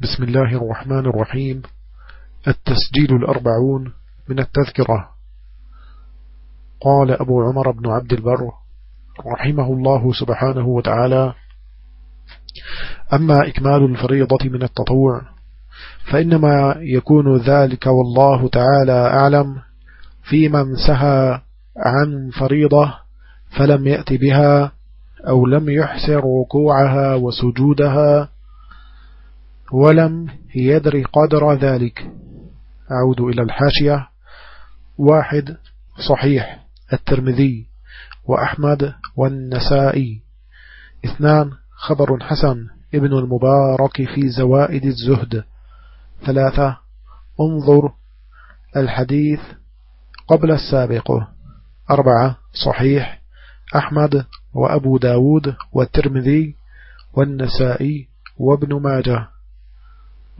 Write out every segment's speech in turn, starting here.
بسم الله الرحمن الرحيم. التسجيل الأربعون من التذكرة. قال أبو عمر بن عبد البر رحمه الله سبحانه وتعالى أما إكمال الفريضة من التطوع فإنما يكون ذلك والله تعالى أعلم في من سهى عن فريضة فلم يأت بها أو لم يحسر ركوعها وسجودها ولم يدري قدر ذلك. أعود إلى الحاشية. واحد صحيح الترمذي وأحمد والنسائي. اثنان خبر حسن ابن المبارك في زوائد الزهد. ثلاثة انظر الحديث قبل السابق. أربعة صحيح أحمد وأبو داود والترمذي والنسائي وابن ماجه.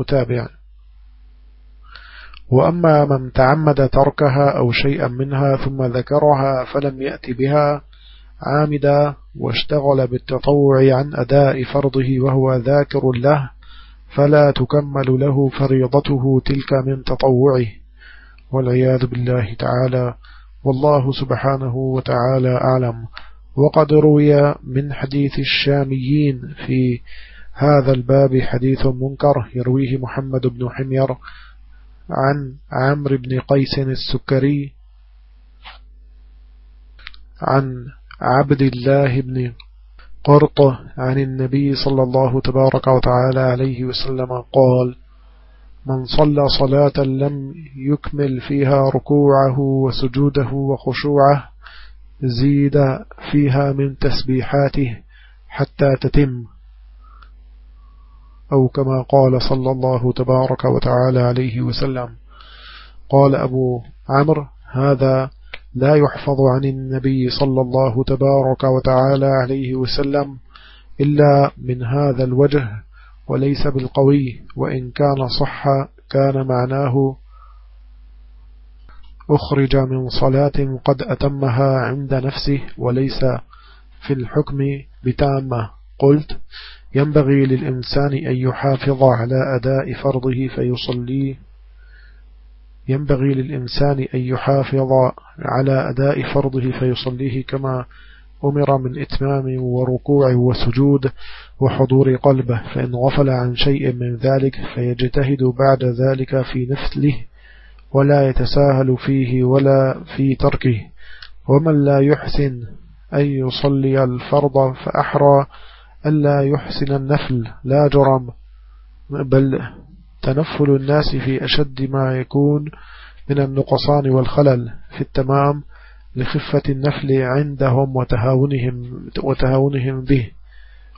متابع وأما من تعمد تركها أو شيئا منها ثم ذكرها فلم يأت بها عامدا واشتغل بالتطوع عن أداء فرضه وهو ذاكر له فلا تكمل له فريضته تلك من تطوعه. والعياذ بالله تعالى والله سبحانه وتعالى أعلم. وقد روي من حديث الشاميين في هذا الباب حديث منكر يرويه محمد بن حمير عن عمرو بن قيس السكري عن عبد الله بن قرط عن النبي صلى الله تبارك وتعالى عليه وسلم قال من صلى صلاة لم يكمل فيها ركوعه وسجوده وخشوعه زيد فيها من تسبيحاته حتى تتم أو كما قال صلى الله تبارك وتعالى عليه وسلم. قال أبو عمرو هذا لا يحفظ عن النبي صلى الله تبارك وتعالى عليه وسلم إلا من هذا الوجه وليس بالقوي وإن كان صح كان معناه أخرج من صلاة قد أتمها عند نفسه وليس في الحكم بتامة. قلت ينبغي للإنسان أن يحافظ على أداء فرضه فيصلي. ينبغي للإنسان أن يحافظ على أداء فرضه فيصليه كما أمر من إتمام وركوع وسجود وحضور قلبه. فإن غفل عن شيء من ذلك فيجتهد بعد ذلك في نفله ولا يتساهل فيه ولا في تركه. ومن لا يحسن أن يصلي الفرض فأحرى ألا يحسن النفل لا جرم بل تنفل الناس في أشد ما يكون من النقصان والخلل في التمام لخفة النفل عندهم وتهاونهم, وتهاونهم به.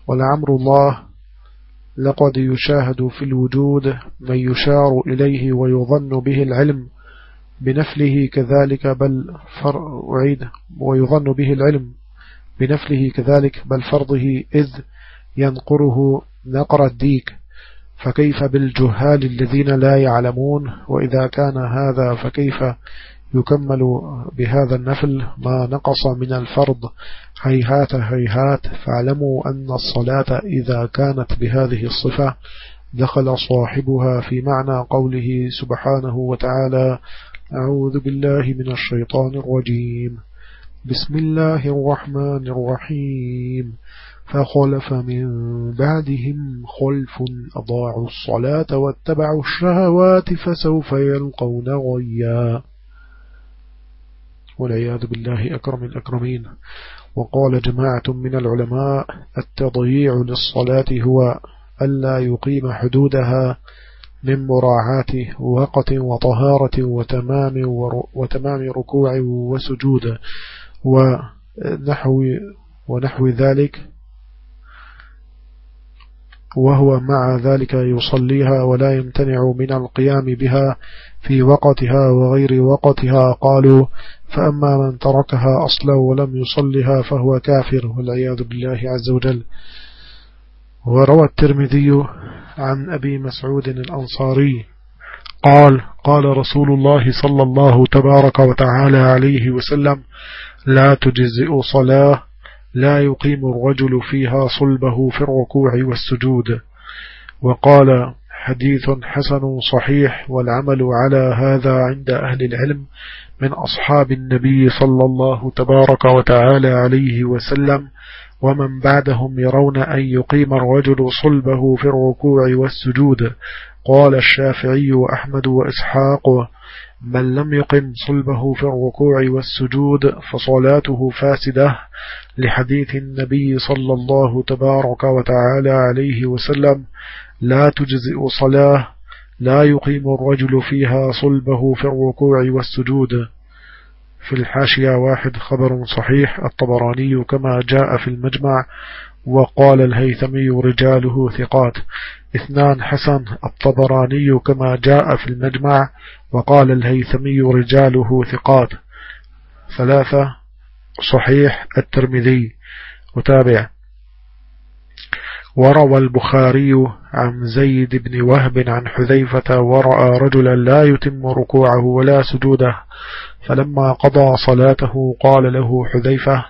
ولعمر الله لقد يشاهد في الوجود من يشار إليه ويظن به العلم بنفله كذلك بل فر أعيد ويظن به العلم بنفله كذلك بل فرضه إذ ينقره نقر الديك. فكيف بالجهال الذين لا يعلمون؟ وإذا كان هذا فكيف يكمل بهذا النفل؟ ما نقص من الفرض. هيهات هيهات فاعلموا أن الصلاة إذا كانت بهذه الصفة دخل صاحبها في معنى قوله سبحانه وتعالى أعوذ بالله من الشيطان الرجيم. بسم الله الرحمن الرحيم فخلف من بعدهم خلف أضاعوا الصلاة واتبعوا الشهوات فسوف يلقون غيا. والعياذ بالله أكرم الأكرمين. وقال جماعة من العلماء التضييع للصلاة هو ألا يقيم حدودها من مراعاة وقت وطهارة وتمام, وتمام ركوع وسجود. ونحو, ونحو ذلك وهو مع ذلك يصليها ولا يمتنع من القيام بها في وقتها وغير وقتها. قالوا فأما من تركها أصلا ولم يصلها فهو كافر والعياذ بالله عز وجل. وروى الترمذي عن أبي مسعود الأنصاري قال قال رسول الله صلى الله تبارك وتعالى عليه وسلم لا تجزئ صلاة لا يقيم الرجل فيها صلبه في الركوع والسجود. وقال حديث حسن صحيح والعمل على هذا عند أهل العلم من أصحاب النبي صلى الله تبارك وتعالى عليه وسلم ومن بعدهم يرون أن يقيم الرجل صلبه في الركوع والسجود. قال الشافعي وأحمد وإسحاق من لم يقم صلبه في الركوع والسجود فصلاته فاسدة لحديث النبي صلى الله تبارك وتعالى عليه وسلم لا تجزئ صلاة لا يقيم الرجل فيها صلبه في الركوع والسجود. في الحاشية واحد خبر صحيح الطبراني كما جاء في المجمع وقال الهيثمي رجاله ثقات. اثنان حسن الطبراني كما جاء في المجمع وقال الهيثمي رجاله ثقات. ثلاثة صحيح الترمذي. وتابع. وروى البخاري عن زيد بن وهب عن حذيفة ورأى رجلا لا يتم ركوعه ولا سجوده فلما قضى صلاته قال له حذيفة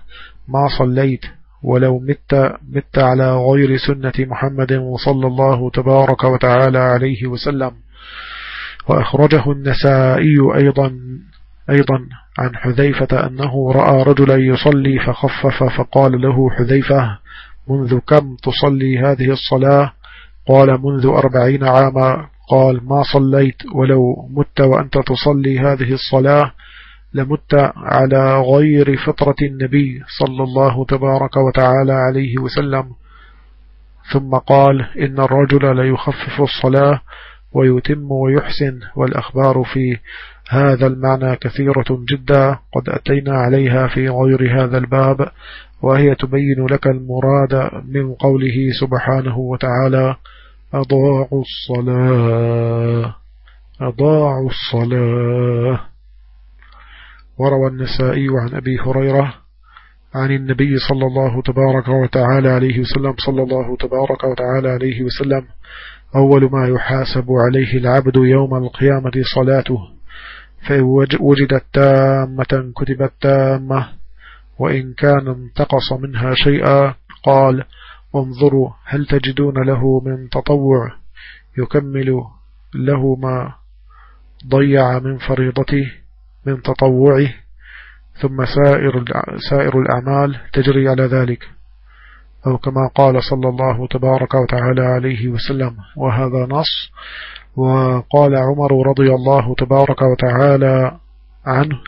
ما صليت؟ ولو مت مت على غير سنة محمد صلى الله تبارك وتعالى عليه وسلم. وأخرجه النسائي أيضا أيضا عن حذيفة أنه رأى رجلا يصلي فخفف فقال له حذيفة منذ كم تصلي هذه الصلاة؟ قال منذ أربعين عاما. قال ما صليت ولو مت وأنت تصلي هذه الصلاة لمت على غير فطرة النبي صلى الله تبارك وتعالى عليه وسلم. ثم قال إن الرجل ليخفف الصلاة ويتم ويحسن والأخبار في هذا المعنى كثيرة جدا. قد أتينا عليها في غير هذا الباب وهي تبين لك المراد من قوله سبحانه وتعالى أضاعوا الصلاة أضاعوا الصلاة. وروى النسائي عن أبي هريرة عن النبي صلى الله تبارك وتعالى عليه وسلم صلى الله تبارك وتعالى عليه وسلم أول ما يحاسب عليه العبد يوم القيامة صلاته فإن وجدت تامة كتبت تامة وإن كان انتقص منها شيئا قال انظروا هل تجدون له من تطوع يكمل له ما ضيع من فريضته؟ من تطوعه ثم سائر سائر الأعمال تجري على ذلك. أو كما قال صلى الله تبارك وتعالى عليه وسلم وهذا نص. وقال عمر رضي الله تبارك وتعالى عنه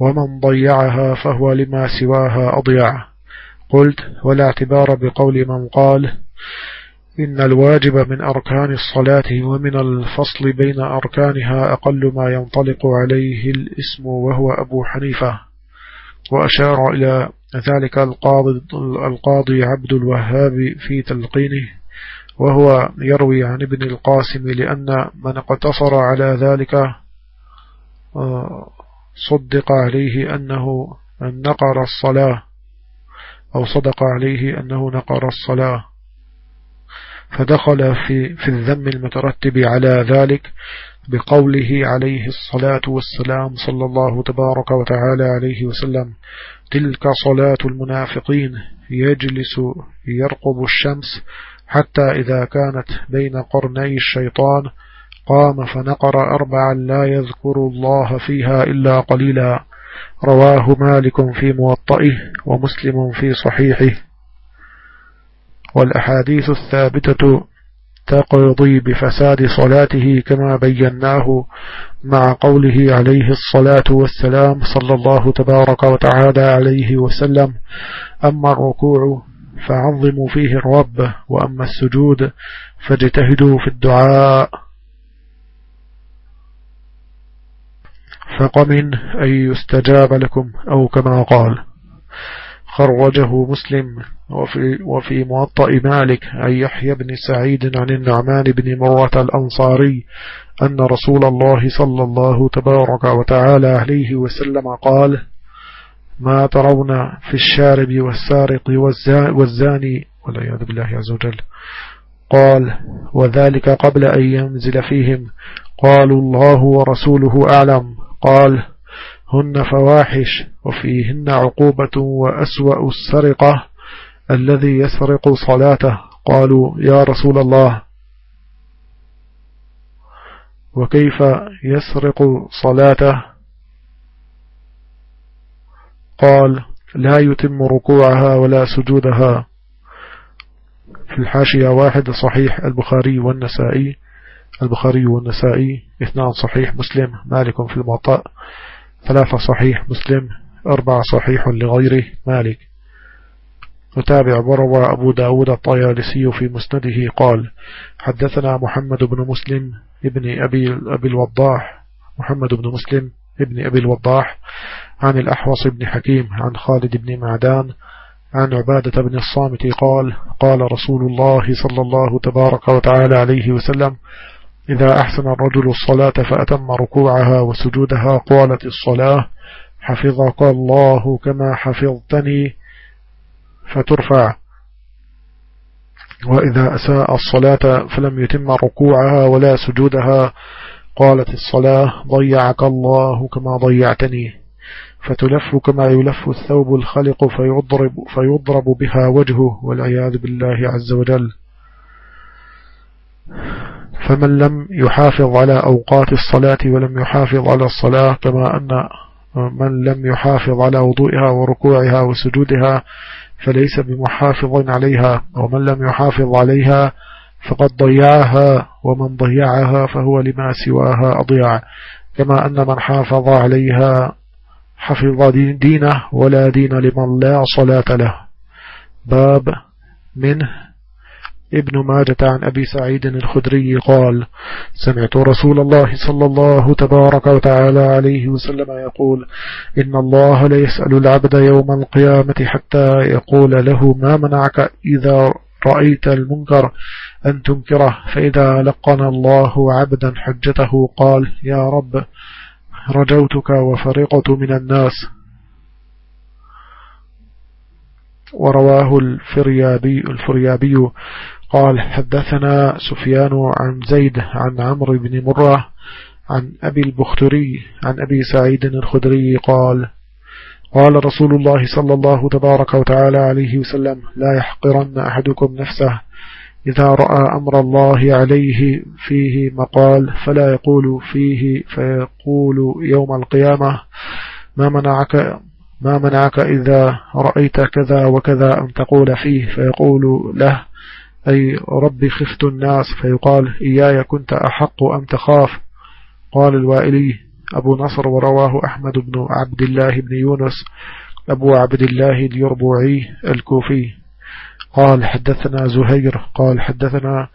ومن ضيعها فهو لما سواها أضيع قلت ولا اعتبار بقول من قال إن الواجب من أركان الصلاة ومن الفصل بين أركانها أقل ما ينطلق عليه الاسم وهو أبو حنيفة وأشار إلى ذلك القاضي, القاضي عبد الوهاب في تلقينه وهو يروي عن ابن القاسم لأن من اقتصر على ذلك آه، صدق عليه أنه نقر الصلاة أو صدق عليه أنه نقر الصلاة. فدخل في, في الذم المترتب على ذلك بقوله عليه الصلاة والسلام صلى الله تبارك وتعالى عليه وسلم تلك صلاة المنافقين يجلس يرقب الشمس حتى إذا كانت بين قرني الشيطان قام فنقر أربعا لا يذكر الله فيها إلا قليلا رواه مالك في موطئه ومسلم في صحيحه. والأحاديث الثابتة تقضي بفساد صلاته كما بيناه مع قوله عليه الصلاة والسلام صلى الله تبارك وتعالى عليه وسلم. أما الركوع فعظموا فيه الرب وأما السجود فاجتهدوا في الدعاء. فقمن أن يستجاب لكم أو كما قال. خرجه مسلم وفي, وفي موطأ مالك عن يحيى بن سعيد عن النعمان بن مرة الأنصاري أن رسول الله صلى الله تبارك وتعالى عليه وسلم قال ما ترون في الشارب والسارق والزاني والعياذ بالله عز وجل. قال وذلك قبل أن ينزل فيهم. قالوا الله ورسوله أعلم. قال هن فواحش وفيهن عقوبة وأسوأ السرقة الذي يسرق صلاته. قالوا يا رسول الله وكيف يسرق صلاته؟ قال لا يتم ركوعها ولا سجودها. في الحاشية واحد صحيح البخاري والنسائي. البخاري والنسائي اثنان صحيح مسلم. مالك في المعطاء. ثلاثة صحيح مسلم أربعة صحيح لغيره مالك. متابع وروى أبو داود الطيالسي في مسنده قال حدثنا محمد بن مسلم ابن أبي, أبي الوضاح محمد بن مسلم ابن أبي الوضاح عن الأحوص بن حكيم عن خالد بن معدان عن عبادة بن الصامت قال قال رسول الله صلى الله تبارك وتعالى عليه وسلم إذا أحسن الرجل الصلاة فأتم ركوعها وسجودها قالت الصلاة حفظك الله كما حفظتني فترفع. وإذا أساء الصلاة فلم يتم ركوعها ولا سجودها قالت الصلاة ضيعك الله كما ضيعتني. فتلف كما يلف الثوب الخلق فيضرب, فيضرب بها وجهه والعياذ بالله عز وجل. فمن لم يحافظ على أوقات الصلاة ولم يحافظ على الصلاة كما أن من لم يحافظ على وضوئها وركوعها وسجودها فليس بمحافظ عليها ومن لم يحافظ عليها فقد ضيعها ومن ضيعها فهو لما سواها أضيع. كما أن من حافظ عليها حفظ دينه ولا دين لمن لا صلاة له. باب منه ابن ماجة عن أبي سعيد الخدري قال سمعت رسول الله صلى الله تبارك وتعالى عليه وسلم يقول إن الله ليسأل العبد يوم القيامة حتى يقول له ما منعك إذا رأيت المنكر أن تنكره فإذا لقن الله عبدا حجته قال يا رب رجوتك وفرقت من الناس. ورواه الفريابي, الفريابي قال حدثنا سفيان عن زيد عن عمرو بن مرة عن أبي البختري عن أبي سعيد الخدري قال قال رسول الله صلى الله تبارك وتعالى عليه وسلم لا يحقرن أحدكم نفسه إذا رأى أمر الله عليه فيه مقال فلا يقول فيه فيقول يوم القيامة ما منعك ما منعك إذا رأيت كذا وكذا أن تقول فيه؟ فيقول له أي ربي خفت الناس فيقال إياي كنت أحق أم تخاف؟ قال الوائلي أبو نصر ورواه أحمد بن عبد الله بن يونس أبو عبد الله اليربوعي الكوفي. قال حدثنا زهير قال حدثنا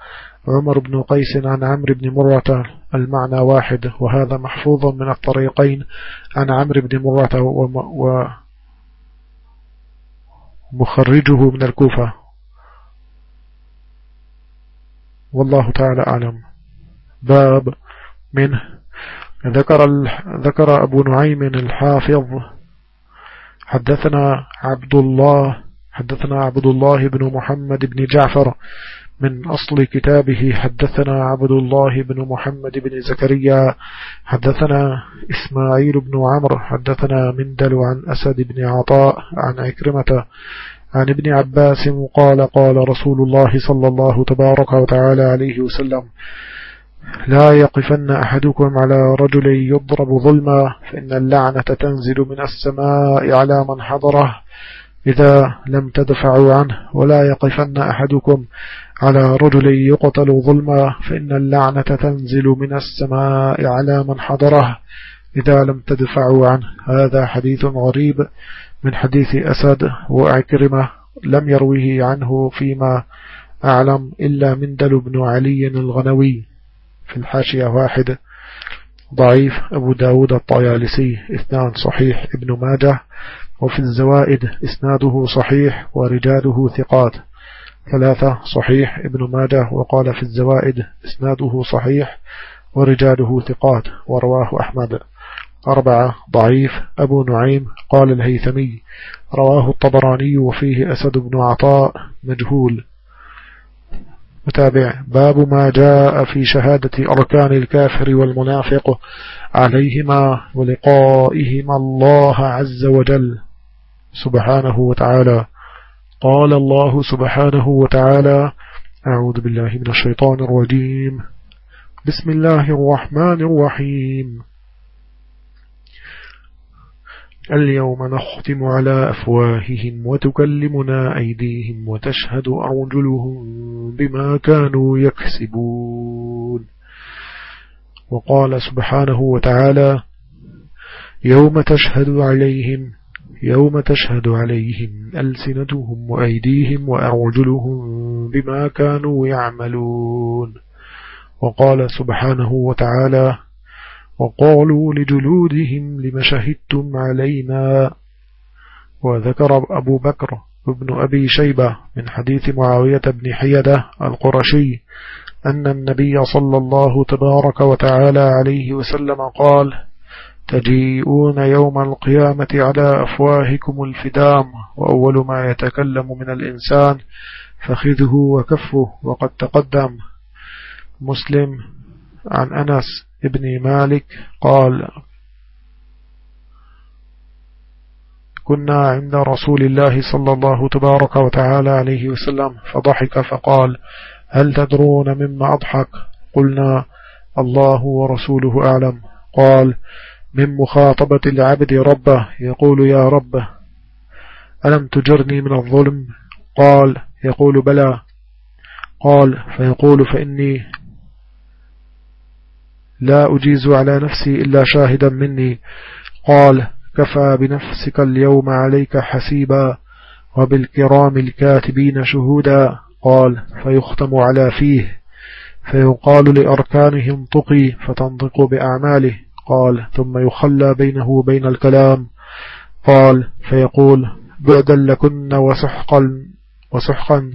عمر بن قيس عن عمرو بن مرة المعنى واحد وهذا محفوظ من الطريقين عن عمرو بن مرة ومخرجه من الكوفة. والله تعالى أعلم. باب منه ذكر, ذكر أبو نعيم الحافظ. حدثنا عبد الله حدثنا عبد الله بن محمد بن جعفر من أصل كتابه. حدثنا عبد الله بن محمد بن زكريا. حدثنا إسماعيل بن عمرو. حدثنا مندل عن أسد بن عطاء عن عكرمة عن ابن عباس قال قال رسول الله صلى الله تبارك وتعالى عليه وسلم لا يقفن أحدكم على رجل يضرب ظلما فإن اللعنة تنزل من السماء على من حضره إذا لم تدفعوا عنه ولا يقفن أحدكم على رجل يقتل ظلما فإن اللعنة تنزل من السماء على من حضره إذا لم تدفعوا عنه. هذا حديث غريب. من حديث أسد وأكرمة لم يرويه عنه فيما أعلم إلا مندل بن علي الغنوي في الحاشية واحد. ضعيف أبو داود الطيالسي إثنان صحيح. ابن ماجه وفي الزوائد إسناده صحيح ورجاله ثقات. ثلاثة صحيح. ابن ماجه وقال في الزوائد إسناده صحيح ورجاله ثقات. ورواه أحمد. أربعة ضعيف أبو نعيم قال الهيثمي رواه الطبراني وفيه أسد بن عطاء مجهول. متابع. باب ما جاء في شهادة أركان الكافر والمنافق عليهما ولقائهما الله عز وجل سبحانه وتعالى. قال الله سبحانه وتعالى أعوذ بالله من الشيطان الرجيم. بسم الله الرحمن الرحيم. اليوم نختم على أفواههم وتكلمنا أيديهم وتشهد أرجلهم بما كانوا يكسبون. وقال سبحانه وتعالى يوم تشهد عليهم يوم تشهد عليهم ألسنتهم وأيديهم وأرجلهم بما كانوا يعملون. وقال سبحانه وتعالى وقالوا لجلودهم لم شهدتم علينا. وذكر أبو بكر ابن أبي شيبة من حديث معاوية بن حيدة القرشي أن النبي صلى الله تبارك وتعالى عليه وسلم قال تجيئون يوم القيامة على أفواهكم الفدام وأول ما يتكلم من الإنسان فخذه وكفه وقد تقدم مسلم عن أنس ابن مالك قال كنا عند رسول الله صلى الله تبارك وتعالى عليه وسلم. فضحك فقال هل تدرون مما أضحك؟ قلنا الله ورسوله أعلم. قال من مخاطبة العبد ربه. يقول يا رب ألم تجرني من الظلم؟ قال يقول بلى. قال فيقول فإني لا أجيز على نفسي إلا شاهدا مني. قال كفى بنفسك اليوم عليك حسيبا وبالكرام الكاتبين شهودا. قال فيختم على فيه. فيقال لأركانهم طقي فتنطق بأعماله. قال ثم يخلى بينه وبين الكلام. قال فيقول بعدا لكن وسحقا وسحقا.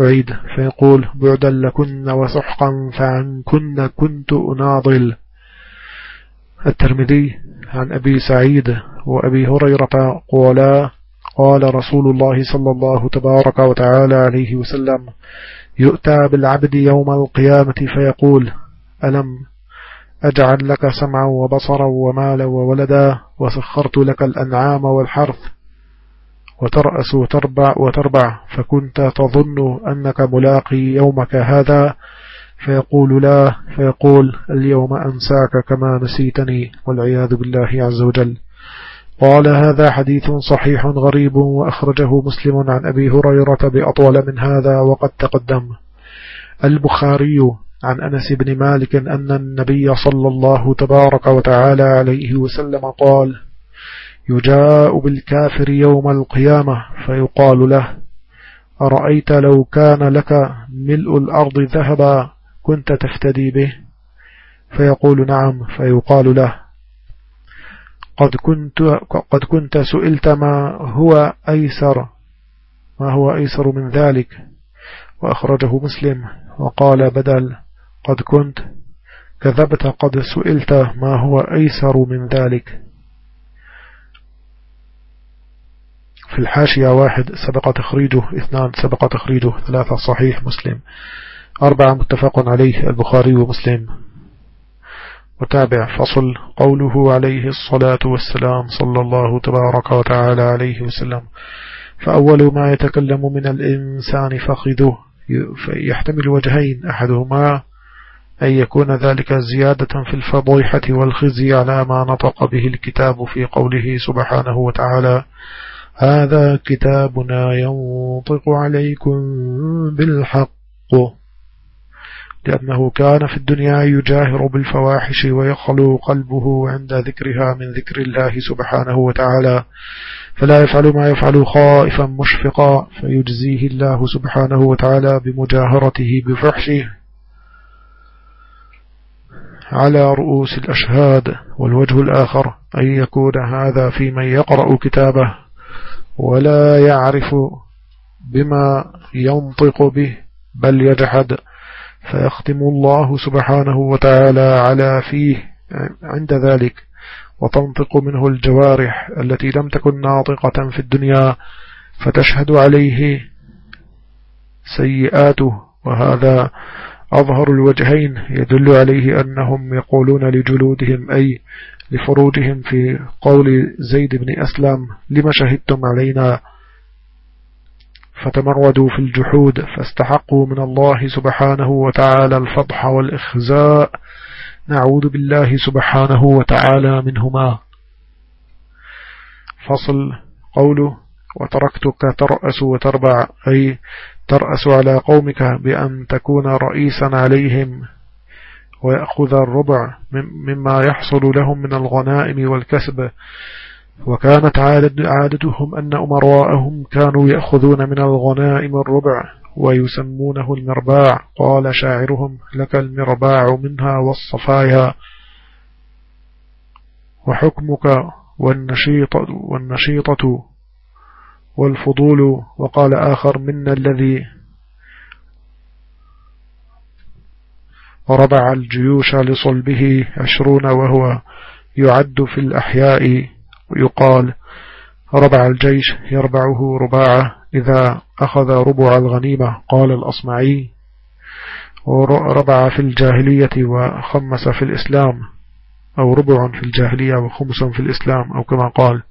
أعيد فيقول بعدا لكن وسحقا فعنكن كنت أناضل الترمذي عن أبي سعيد وأبي هريرة قولا قال رسول الله صلى الله تبارك وتعالى عليه وسلم يؤتى بالعبد يوم القيامة فيقول ألم أجعل لك سمعا وبصرا ومالا وولدا وسخرت لك الأنعام والحرث وترأس وتربع وتربع فكنت تظن أنك ملاقي يومك هذا فيقول لا فيقول اليوم أنساك كما نسيتني والعياذ بالله عز وجل. قال هذا حديث صحيح غريب وأخرجه مسلم عن أبي هريرة بأطول من هذا وقد تقدم. البخاري عن أنس بن مالك أن النبي صلى الله تبارك وتعالى عليه وسلم قال يجاء بالكافر يوم القيامة فيقال له أرأيت لو كان لك ملء الأرض ذهبا كنت تفتدي به؟ فيقول نعم فيقال له قد كنت, قد كنت سئلت ما هو أيسر ما هو أيسر من ذلك؟ وأخرجه مسلم وقال بدل قد كنت كذبت قد سئلت ما هو أيسر من ذلك؟ في الحاشية واحد سبق تخريجه اثنان سبق تخريجه ثلاثة صحيح مسلم. أربعة متفق عليه البخاري ومسلم. وتابع فصل قوله عليه الصلاة والسلام صلى الله تبارك وتعالى عليه وسلم. فأول ما يتكلم من الإنسان فخذه يحتمل وجهين أحدهما أن يكون ذلك زيادة في الفضيحة والخزي على ما نطق به الكتاب في قوله سبحانه وتعالى. هذا كتابنا ينطق عليكم بالحق. لأنه كان في الدنيا يجاهر بالفواحش ويخلو قلبه عند ذكرها من ذكر الله سبحانه وتعالى. فلا يفعل ما يفعل خائفا مشفقا فيجزيه الله سبحانه وتعالى بمجاهرته بفحشه. على رؤوس الأشهاد والوجه الآخر أن يكون هذا في من يقرأ كتابه. ولا يعرف بما ينطق به بل يجحد. فيختم الله سبحانه وتعالى على فيه عند ذلك. وتنطق منه الجوارح التي لم تكن ناطقة في الدنيا فتشهد عليه سيئاته. وهذا أظهر الوجهين. يدل عليه أنهم يقولون لجلودهم أي لفروجهم في قول زيد بن أسلم لما شهدتم علينا فتمردوا في الجحود فاستحقوا من الله سبحانه وتعالى الفضح والإخزاء نعوذ بالله سبحانه وتعالى منهما. فصل قوله وتركتك ترأس وتربع أي ترأس على قومك بأن تكون رئيسا عليهم ويأخذ الربع مما يحصل لهم من الغنائم والكسب. وكانت عادتهم أن أمراءهم كانوا يأخذون من الغنائم الربع ويسمونه المرباع. قال شاعرهم لك المرباع منها والصفايا. وحكمك والنشيطة, والنشيطة والفضول. وقال آخر منا الذي ربع الجيوش لصلبه عشرون وهو يعد في الأحياء ويقال ربع الجيش يربعه رباعة إذا أخذ ربع الغنيمة. قال الأصمعي وربع في الجاهلية وخمس في الإسلام أو ربع في الجاهلية وخمس في الإسلام أو كما قال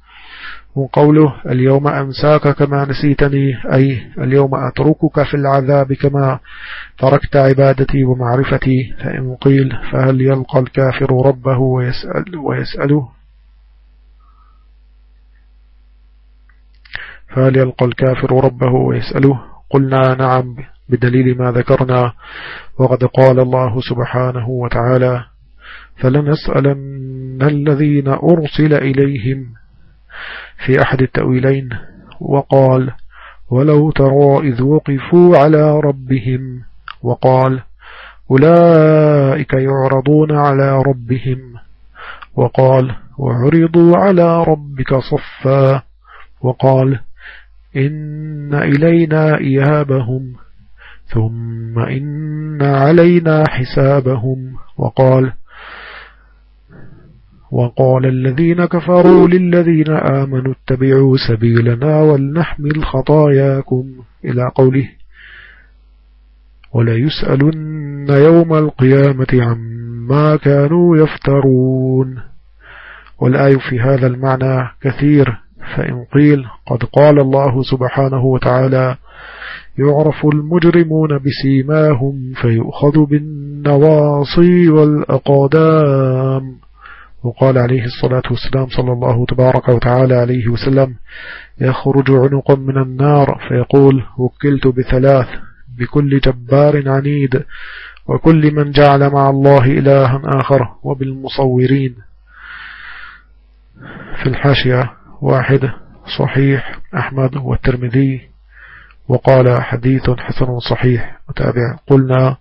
وقوله اليوم أنساك كما نسيتني أي اليوم أتركك في العذاب كما تركت عبادتي ومعرفتي فإن قيل فهل يلقى الكافر ربه ويسأل ويسأله؟ فهل يلقى الكافر ربه ويسأله؟ قلنا نعم بدليل ما ذكرنا وقد قال الله سبحانه وتعالى فلنسألن الذين أرسل إليهم في أحد التأويلين وقال ولو ترى إذ وقفوا على ربهم وقال أولئك يعرضون على ربهم وقال وعرضوا على ربك صفا وقال إن إلينا إيابهم ثم إن علينا حسابهم وقال وقال الذين كفروا للذين آمنوا اتبعوا سبيلنا ولنحمل خطاياكم. إلى قوله ولا يسألن يوم القيامة عما كانوا يفترون. والآي في هذا المعنى كثير فإن قيل قد قال الله سبحانه وتعالى يعرف المجرمون بسيماهم فيؤخذ بالنواصي والأقدام. وقال عليه الصلاة والسلام صلى الله تبارك وتعالى عليه وسلم يخرج عنق من النار فيقول وكلت بثلاث بكل جبار عنيد وكل من جعل مع الله إلها آخر وبالمصورين. في الحاشية واحد صحيح أحمد والترمذي وقال حديث حسن صحيح. متابع. قلنا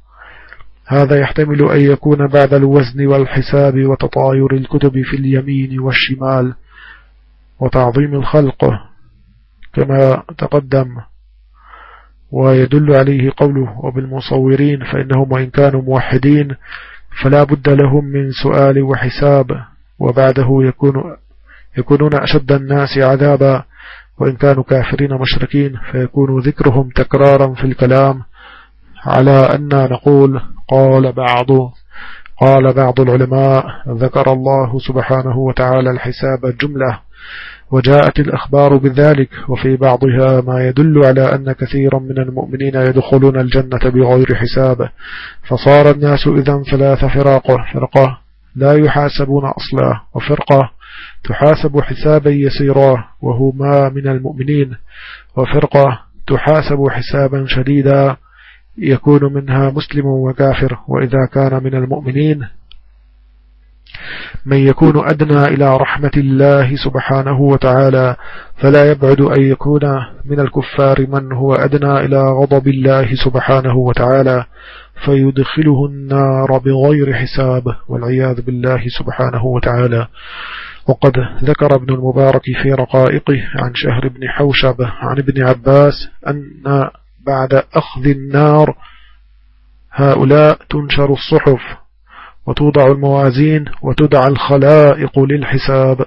هذا يحتمل أن يكون بعد الوزن والحساب وتطاير الكتب في اليمين والشمال وتعظيم الخلق كما تقدم. ويدل عليه قوله وبالمصورين فإنهم وإن كانوا موحدين فلا بد لهم من سؤال وحساب وبعده يكون يكونون أشد الناس عذابا وإن كانوا كافرين مشركين فيكون ذكرهم تكرارا في الكلام على أن نقول قال بعض قال بعض العلماء ذكر الله سبحانه وتعالى الحساب جملة وجاءت الأخبار بذلك وفي بعضها ما يدل على أن كثيرا من المؤمنين يدخلون الجنة بغير حساب فصار الناس إذا ثلاث فراق فرقة لا يحاسبون أصلا وفرقة تحاسب حسابا يسيرا وهما من المؤمنين وفرقة تحاسب حسابا شديدا يكون منها مسلم وكافر وإذا كان من المؤمنين من يكون أدنى إلى رحمة الله سبحانه وتعالى فلا يبعد أن يكون من الكفار من هو أدنى إلى غضب الله سبحانه وتعالى فيدخله النار بغير حساب والعياذ بالله سبحانه وتعالى. وقد ذكر ابن المبارك في رقائقه عن شهر بن حوشب عن ابن عباس أن بعد أخذ النار. هؤلاء تنشر الصحف وتوضع الموازين وتدعى الخلائق للحساب.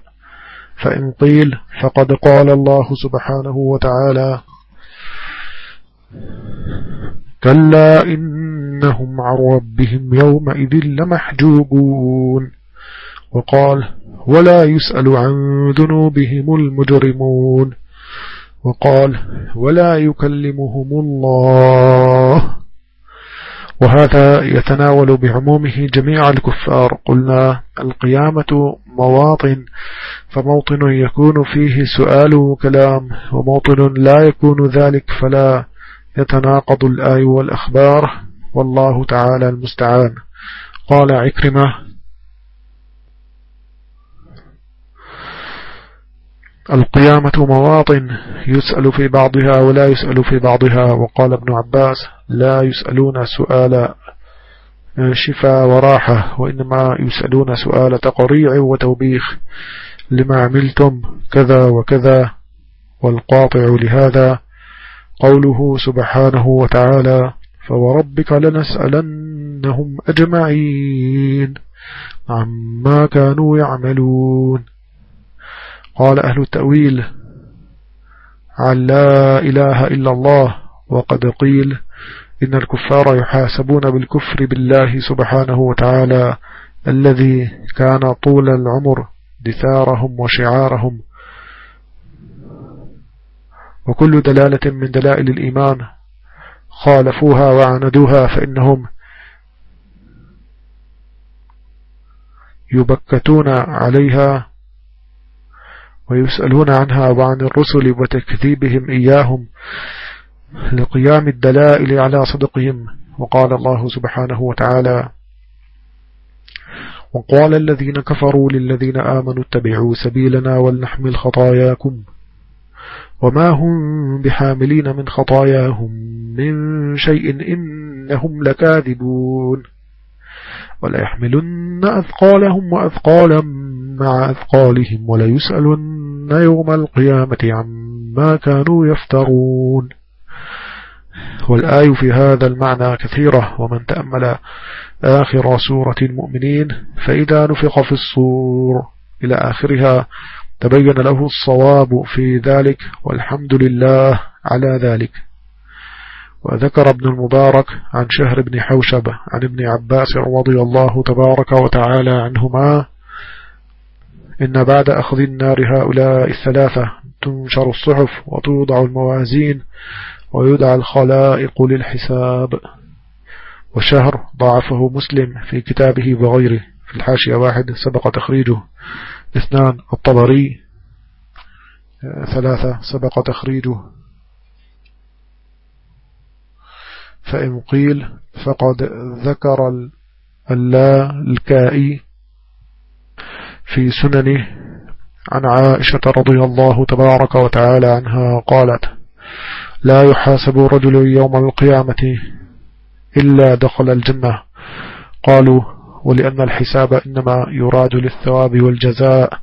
فإن قيل فقد قال الله سبحانه وتعالى كلا إنهم عن ربهم يومئذ لمحجوبون. وقال ولا يسأل عن ذنوبهم المجرمون. وقال ولا يكلمهم الله. وهذا يتناول بعمومه جميع الكفار. قلنا القيامة مواطن فموطن يكون فيه سؤال وكلام وموطن لا يكون ذلك فلا يتناقض الآي والأخبار. والله تعالى المستعان. قال عكرمة القيامة مواطن يسأل في بعضها ولا يسأل في بعضها وقال ابن عباس لا يسألون سؤال شفاء وراحة وإنما يسألون سؤال تقريع وتوبيخ لما عملتم كذا وكذا والقاطع لهذا قوله سبحانه وتعالى فوربك لنسألنهم أجمعين عما كانوا يعملون. قال أهل التأويل عن لا إله إلا الله وقد قيل إن الكفار يحاسبون بالكفر بالله سبحانه وتعالى الذي كان طول العمر دثارهم وشعارهم. وكل دلالة من دلائل الإيمان خالفوها وعندوها فإنهم يبكتون عليها ويسألون عنها وعن الرسل وتكذيبهم إياهم لقيام الدلائل على صدقهم. وقال الله سبحانه وتعالى وقال الذين كفروا للذين آمنوا اتبعوا سبيلنا ولنحمل خطاياكم وما هم بحاملين من خطاياهم من شيء إنهم لكاذبون. وليحملن أثقالهم وأثقالا مع أثقالهم وليسألن يوم القيامة عما كانوا يفترون. والآي في هذا المعنى كثيرة ومن تأمل آخر سورة المؤمنين فإذا نفق في الصور إلى آخرها تبين له الصواب في ذلك والحمد لله على ذلك. وذكر ابن المبارك عن شهر بن حوشب عن ابن عباس رضي الله تبارك وتعالى عنهما إن بعد أخذ النار هؤلاء الثلاثة تنشر الصحف وتوضع الموازين ويدعى الخلائق للحساب. وشهر ضعفه مسلم في كتابه وغيره. في الحاشية واحد سبق تخريجه. اثنان الطبري. ثلاثة سبق تخريجه. فإن قيل فقد ذكر اللا الكائي في سننه عن عائشة رضي الله تبارك وتعالى عنها قالت لا يحاسب رجل يوم القيامة إلا دخل الجنة. قالوا ولأن الحساب إنما يراد للثواب والجزاء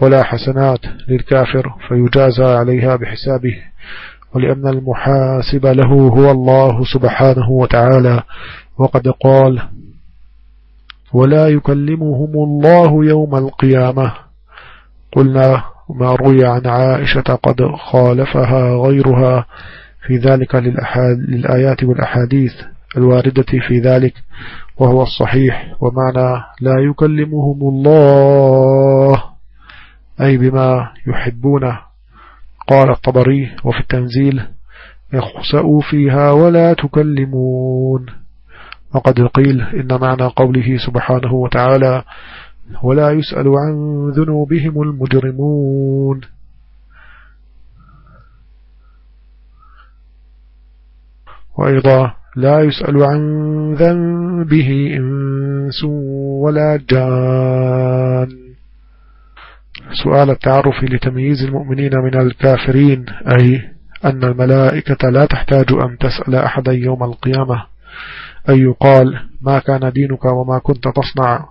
ولا حسنات للكافر فيجازى عليها بحسابه ولأن المحاسب له هو الله سبحانه وتعالى. وقد قال ولا يكلمهم الله يوم القيامة. قلنا ما روي عن عائشة قد خالفها غيرها في ذلك للآيات والأحاديث الواردة في ذلك وهو الصحيح. ومعنى لا يكلمهم الله أي بما يحبونه. قال الطبري وفي التنزيل يخسأوا فيها ولا تكلمون. وقد قيل إن معنى قوله سبحانه وتعالى ولا يسأل عن ذنوبهم المجرمون. وأيضا لا يسأل عن ذنبه إنس ولا جان. سؤال التعرف لتمييز المؤمنين من الكافرين أي أن الملائكة لا تحتاج أن تسأل أحدا يوم القيامة. أي يقال ما كان دينك وما كنت تصنع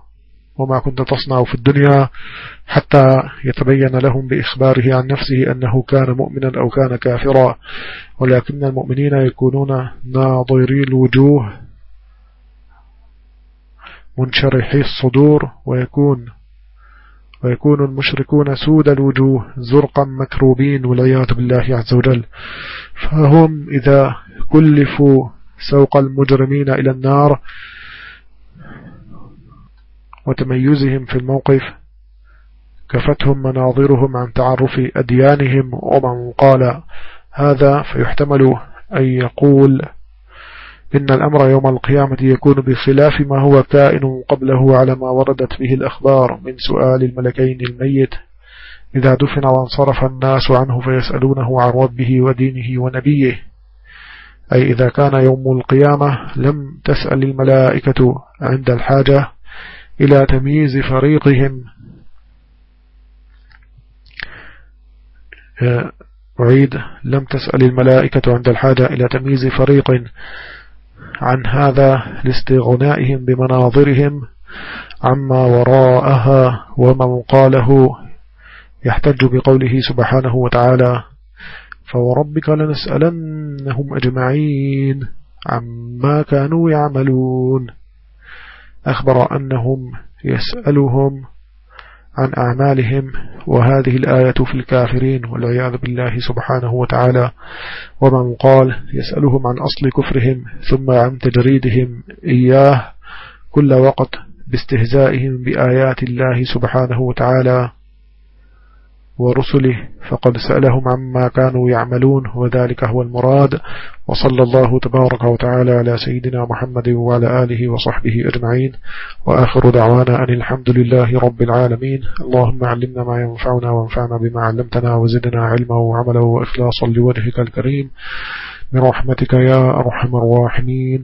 وما كنت تصنع في الدنيا حتى يتبين لهم بإخباره عن نفسه أنه كان مؤمنا أو كان كافرا. ولكن المؤمنين يكونون ناظري الوجوه منشرحي الصدور ويكون ويكون المشركون سود الوجوه زرقا مكروبين والعياذ بالله عز وجل. فهم إذا كلفوا سوق المجرمين إلى النار وتميزهم في الموقف كفتهم مناظرهم عن تعرف أديانهم ومن قال هذا فيحتمل أن يقول إن الأمر يوم القيامة يكون بخلاف ما هو كائن قبله على ما وردت به الأخبار من سؤال الملكين الميت إذا دفن وانصرف الناس عنه فيسألونه عن ربه ودينه ونبيه. أي إذا كان يوم القيامة لم تسأل الملائكة عند الحاجة إلى تمييز فريقهم. أعيد لم تسأل الملائكة عند الحاجة إلى تمييز فريق عن هذا لاستغنائهم بمناظرهم عما وراءها ومن قاله يحتج بقوله سبحانه وتعالى فوربك لنسألنهم أجمعين عما كانوا يعملون. أخبر أنهم يسألهم عن أعمالهم وهذه الآية في الكافرين والعياذ بالله سبحانه وتعالى. ومن قال يسألهم عن أصل كفرهم ثم عن تجريدهم إياه كل وقت باستهزائهم بآيات الله سبحانه وتعالى. ورسله فقد سألهم عما كانوا يعملون وذلك هو المراد. وصلى الله تبارك وتعالى على سيدنا محمد وعلى آله وصحبه أجمعين. وآخر دعوانا أن الحمد لله رب العالمين. اللهم علمنا ما ينفعنا وانفعنا بما علمتنا وزدنا علما وعملا وإخلاصا لوجهك الكريم. برحمتك يا أرحم الراحمين.